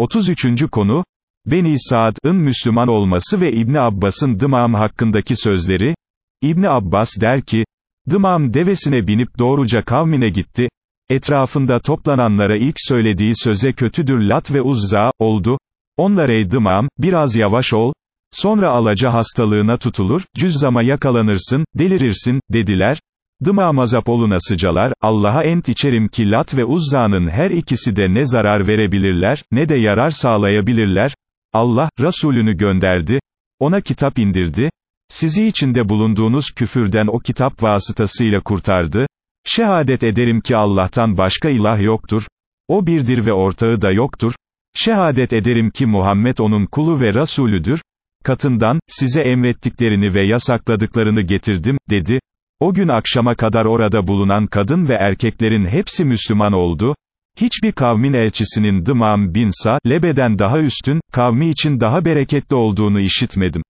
33. konu, Beni Saad'ın Müslüman olması ve İbni Abbas'ın Dımam hakkındaki sözleri, İbni Abbas der ki, Dımam devesine binip doğruca kavmine gitti, etrafında toplananlara ilk söylediği söze kötüdür Lat ve Uzza, oldu, onlar ey Dımam, biraz yavaş ol, sonra alaca hastalığına tutulur, cüzzama yakalanırsın, delirirsin, dediler, Dıma mazap olunasıcalar, Allah'a ent içerim ki Lat ve Uzza'nın her ikisi de ne zarar verebilirler, ne de yarar sağlayabilirler, Allah, Resulünü gönderdi, ona kitap indirdi, sizi içinde bulunduğunuz küfürden o kitap vasıtasıyla kurtardı, şehadet ederim ki Allah'tan başka ilah yoktur, o birdir ve ortağı da yoktur, şehadet ederim ki Muhammed onun kulu ve Resulüdür, katından, size emrettiklerini ve yasakladıklarını getirdim, dedi, o gün akşama kadar orada bulunan kadın ve erkeklerin hepsi Müslüman oldu, hiçbir kavmin elçisinin Dımam bin Sa, Lebe'den daha üstün, kavmi için daha bereketli olduğunu işitmedim.